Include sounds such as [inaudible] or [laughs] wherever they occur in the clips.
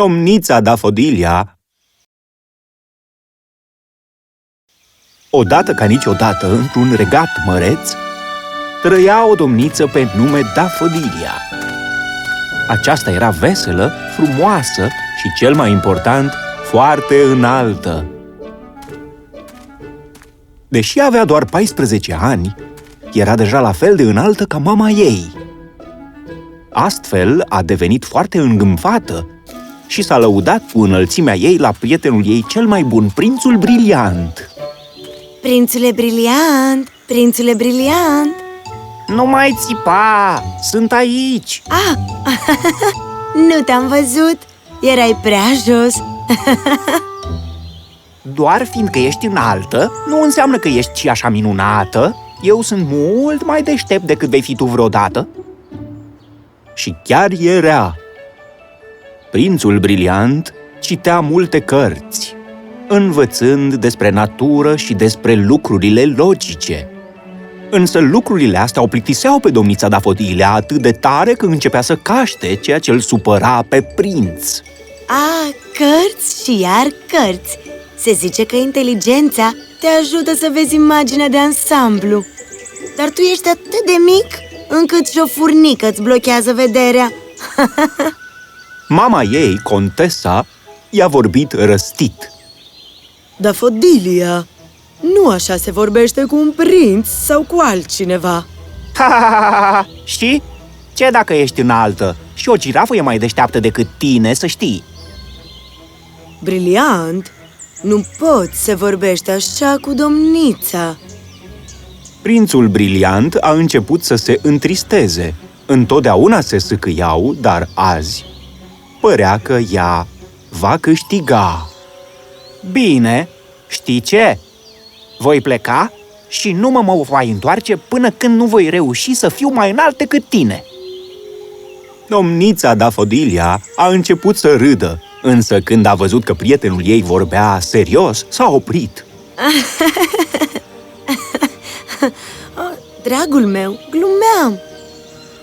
Domnița Dafodilia Odată ca niciodată, într-un regat măreț, trăia o domniță pe nume Dafodilia. Aceasta era veselă, frumoasă și, cel mai important, foarte înaltă. Deși avea doar 14 ani, era deja la fel de înaltă ca mama ei. Astfel, a devenit foarte îngâmfată și s-a lăudat cu înălțimea ei la prietenul ei cel mai bun, prințul briliant. Prințule briliant, prințule briliant Nu mai țipa! Sunt aici! Ah, [laughs] nu te-am văzut, erai prea jos [laughs] Doar fiindcă ești înaltă, nu înseamnă că ești și așa minunată. Eu sunt mult mai deștept decât vei fi tu vreodată. Și chiar era. Prințul briliant citea multe cărți, învățând despre natură și despre lucrurile logice. Însă lucrurile astea o plictiseau pe domnița Dafodilea atât de tare că începea să caște, ceea ce îl supăra pe prinț. Ah, cărți și iar cărți Se zice că inteligența te ajută să vezi imaginea de ansamblu Dar tu ești atât de mic încât și o furnică îți blochează vederea [laughs] Mama ei, contesa, i-a vorbit răstit. Dafodilia, nu așa se vorbește cu un prinț sau cu altcineva Ha, ha, ha, ha, ha. Știi? Ce dacă ești înaltă? Și o girafă e mai deșteaptă decât tine, să știi. Briliant, nu poți să vorbești așa cu domnița Prințul briliant a început să se întristeze. Întotdeauna se sâcâiau, dar azi părea că ea va câștiga. Bine, știi ce? Voi pleca și nu mă, mă voi întoarce până când nu voi reuși să fiu mai înalt decât tine. Domnița Dafodilia a început să râdă, însă când a văzut că prietenul ei vorbea serios, s-a oprit. [laughs] Dragul meu, glumeam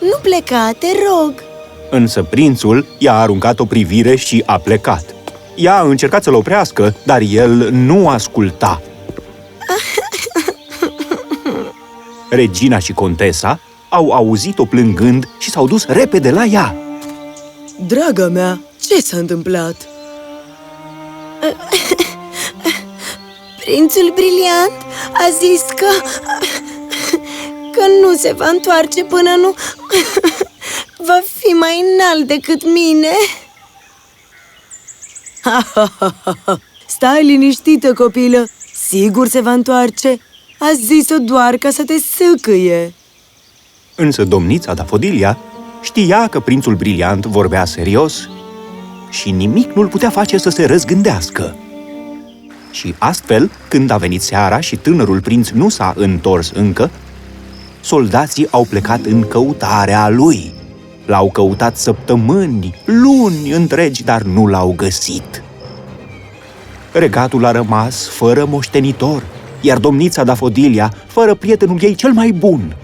Nu pleca, te rog Însă prințul i-a aruncat o privire și a plecat. Ea a încercat să-l oprească, dar el nu asculta. [laughs] Regina și contesa au auzit-o plângând și s-au dus repede la ea. Draga mea, ce s-a întâmplat? [laughs] Prințul briliant a zis că... că nu se va întoarce până nu... [laughs] va fi mai înalt decât mine [laughs] Stai liniștită, copilă, sigur se va întoarce A zis-o doar ca să te sâcâie Însă domnița Dafodilia știa că prințul briliant vorbea serios și nimic nu-l putea face să se răzgândească. Și astfel, când a venit seara și tânărul prinț nu s-a întors încă, soldații au plecat în căutarea lui. L-au căutat săptămâni, luni întregi, dar nu l-au găsit. Regatul a rămas fără moștenitor, iar domnița Dafodilia fără prietenul ei cel mai bun.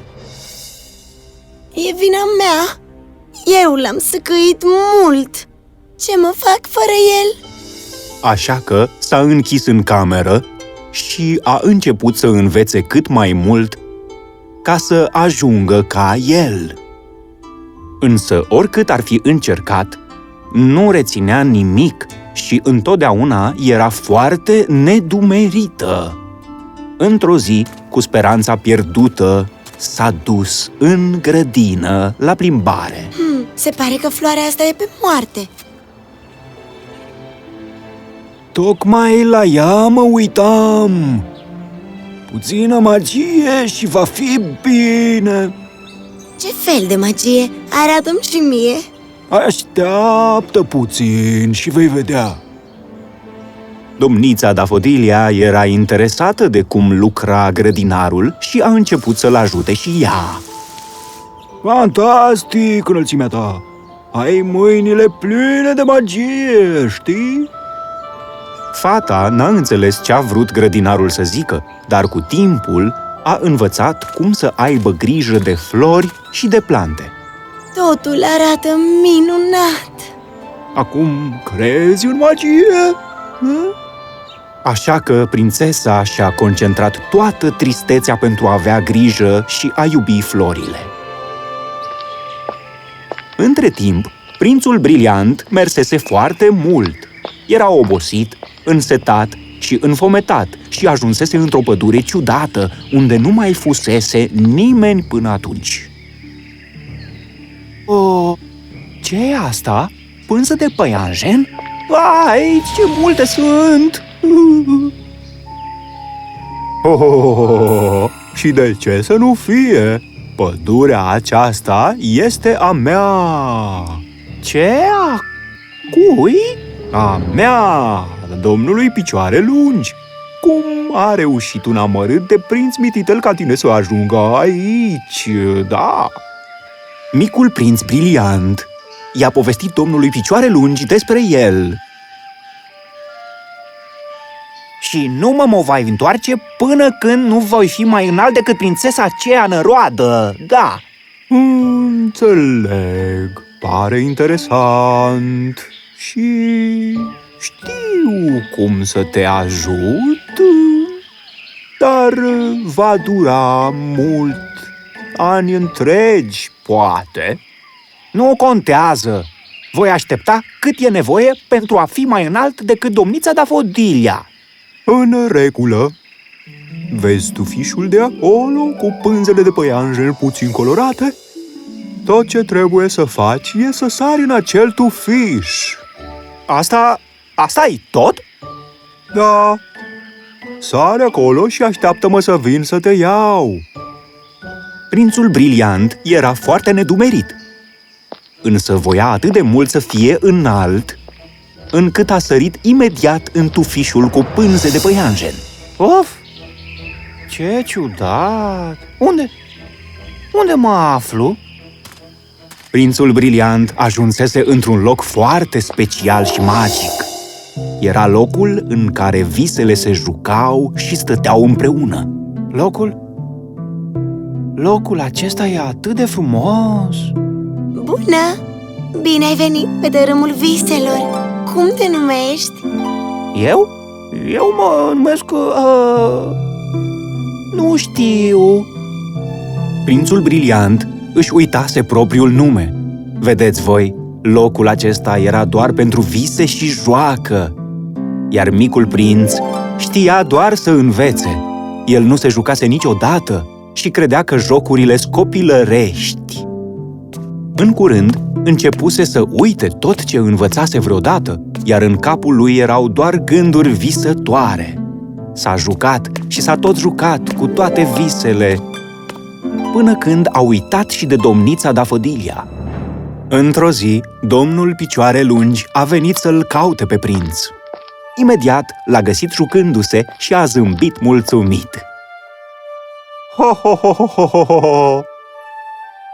E vina mea Eu l-am săcăit mult Ce mă fac fără el? Așa că s-a închis în cameră și a început să învețe cât mai mult ca să ajungă ca el. Însă, oricât ar fi încercat, nu reținea nimic și întotdeauna era foarte nedumerită. Într-o zi, cu speranța pierdută, s-a dus în grădină la plimbare. Hmm, se pare că floarea asta e pe moarte Tocmai la ea mă uitam. Puțină magie și va fi bine. Ce fel de magie? Arată-mi și mie Așteaptă puțin și vei vedea. Domnița Dafodilia era interesată de cum lucra grădinarul și a început să-l ajute și ea. Fantastic, înălțimea ta! Ai mâinile pline de magie, știi? Fata n-a înțeles ce a vrut grădinarul să zică, dar cu timpul a învățat cum să aibă grijă de flori și de plante. Totul arată minunat Acum crezi în magie? Hă? Așa că prințesa și-a concentrat toată tristețea pentru a avea grijă și a iubi florile. Între timp, prințul briliant mersese foarte mult. Era obosit, însetat și înfometat și ajunsese într-o pădure ciudată, unde nu mai fusese nimeni până atunci. O, ce e asta? Pânză de păianjen? Ai, ce multe sunt! Oh, oh, oh, oh. Și de ce să nu fie? Pădurea aceasta este a mea! Ce? A cui? A mea, domnului Picioare Lungi! Cum a reușit un amărât de prinț mititel ca tine să ajungă aici, da? Micul prinț briliant i-a povestit domnului Picioare Lungi despre el. Și nu mă mă vai întoarce până când nu voi fi mai înalt decât prințesa aceea năroadă, da. Înțeleg, pare interesant și știu cum să te ajut, dar va dura mult, ani întregi, poate. Nu contează. Voi aștepta cât e nevoie pentru a fi mai înalt decât domnița Dafodilia. În regulă. Vezi tu fișul de acolo cu pânzele de păianjen puțin colorate? Tot ce trebuie să faci e să sari în acel tufiș. Asta... asta e tot? Da. Sare acolo și așteaptă-mă să vin să te iau. Prințul briliant era foarte nedumerit. Însă voia atât de mult să fie înalt, încât a sărit imediat în tufișul cu pânze de păianjen. Of! Ce ciudat! Unde? Unde mă aflu? Prințul briliant ajunsese într-un loc foarte special și magic. Era locul în care visele se jucau și stăteau împreună. Locul? Locul acesta e atât de frumos! Bună! Bine ai venit pe dărâmul viselor! Cum te numești? Eu? Eu mă numesc... Uh, nu știu... Prințul briliant își uitase propriul nume. Vedeți voi, locul acesta era doar pentru vise și joacă. Iar micul prinț știa doar să învețe. El nu se jucase niciodată și credea că jocurile scopilărești. În curând, începuse să uite tot ce învățase vreodată, iar în capul lui erau doar gânduri visătoare. S-a jucat și s-a tot jucat cu toate visele, până când a uitat și de domnița Dafodilia. Într-o zi, domnul Picioare Lungi a venit să-l caute pe prinț. Imediat l-a găsit jucându-se și a zâmbit mulțumit. Ho, ho, ho, ho, ho, ho, ho.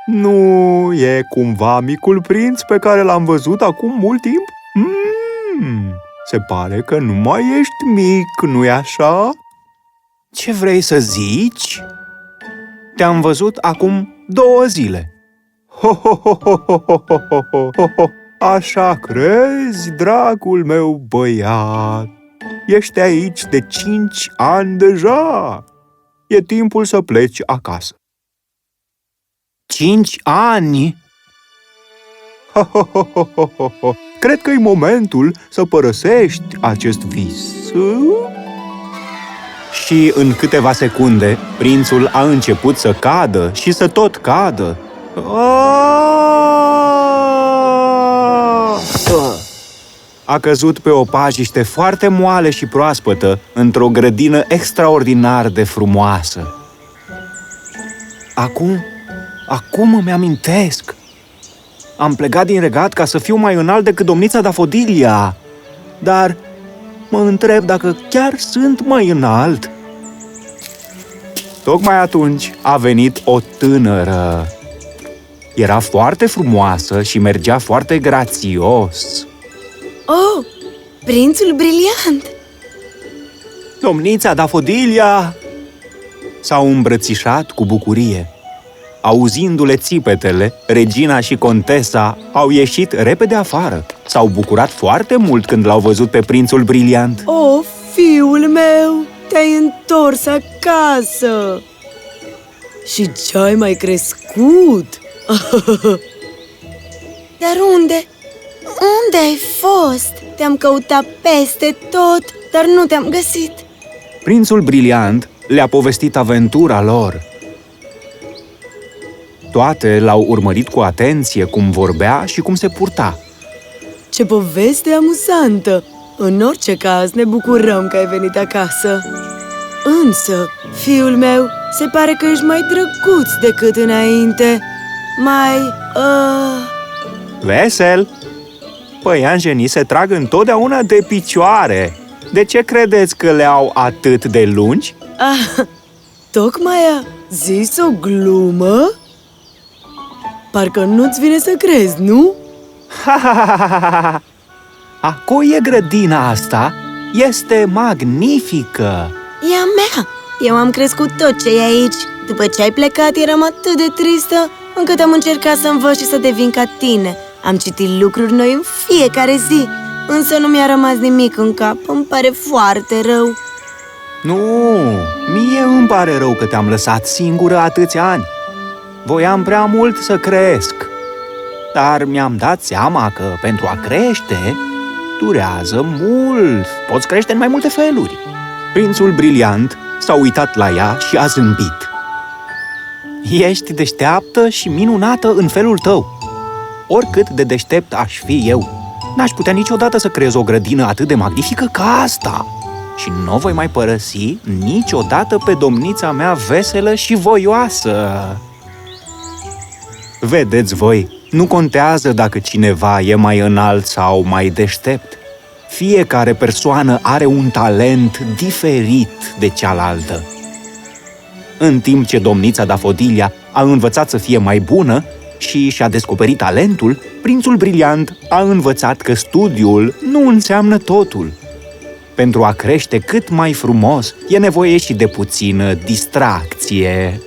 Nu e cumva micul prinț pe care l-am văzut acum mult timp? Mm, se pare că nu mai ești mic, nu-i așa? Ce vrei să zici? Te-am văzut acum două zile. Ho, ho, ho, ho, ho, ho, ho, ho, ho, ho, ho. Așa crezi, dragul meu băiat? Ești aici de cinci ani deja. E timpul să pleci acasă. Cinci ani? Ho, ho, ho, ho, ho, ho, ho. Cred că e momentul să părăsești acest vis. Și în câteva secunde, prințul a început să cadă și să tot cadă. A căzut pe o pajiște foarte moale și proaspătă, într-o grădină extraordinar de frumoasă. Acum, acum îmi amintesc. Am plecat din regat ca să fiu mai înalt decât domnița Dafodilia. Dar mă întreb dacă chiar sunt mai înalt. Tocmai atunci a venit o tânără. Era foarte frumoasă și mergea foarte grațios. Oh, prințul briliant! Domnița Dafodilia s-au îmbrățișat cu bucurie. Auzindu-le țipetele, regina și contesa au ieșit repede afară. S-au bucurat foarte mult când l-au văzut pe prințul briliant. Oh, fiul meu, te-ai întors acasă! Și ce-ai mai crescut? [laughs] Dar unde? Unde ai fost? Te-am căutat peste tot, dar nu te-am găsit Prințul briliant le-a povestit aventura lor. Toate l-au urmărit cu atenție cum vorbea și cum se purta. Ce poveste amuzantă! În orice caz, ne bucurăm că ai venit acasă. Însă, fiul meu, se pare că ești mai drăguț decât înainte. Mai... Uh... Vesel! Păianjenii se trag întotdeauna de picioare. De ce credeți că le au atât de lungi? Ah, tocmai a zis o glumă? Parcă nu-ți vine să crezi, nu? Ha, ha, ha, ha, ha, ha. Aco e grădina asta? Este magnifică! E a mea! Eu am crescut tot ce e aici După ce ai plecat, eram atât de tristă Încât am încercat să învăț și să devin ca tine Am citit lucruri noi în fiecare zi Însă nu mi-a rămas nimic în cap Îmi pare foarte rău Nu, mie îmi pare rău că te-am lăsat singură atâția ani. Voiam prea mult să cresc, dar mi-am dat seama că pentru a crește durează mult. Poți crește în mai multe feluri. Prințul briliant s-a uitat la ea și a zâmbit. Ești deșteaptă și minunată în felul tău. Oricât de deștept aș fi eu, n-aș putea niciodată să creez o grădină atât de magnifică ca asta. Și nu o voi mai părăsi niciodată pe domnița mea veselă și voioasă. Vedeți voi, nu contează dacă cineva e mai înalt sau mai deștept. Fiecare persoană are un talent diferit de cealaltă. În timp ce domnița Dafodilia a învățat să fie mai bună și și-a descoperit talentul, prințul briliant a învățat că studiul nu înseamnă totul. Pentru a crește cât mai frumos, e nevoie și de puțină distracție.